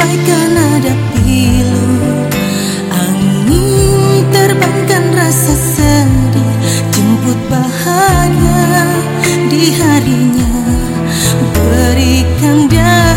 sampaikan ada pilu. Angin terbangkan rasa sedih Jemput bahagia di harinya Berikan dia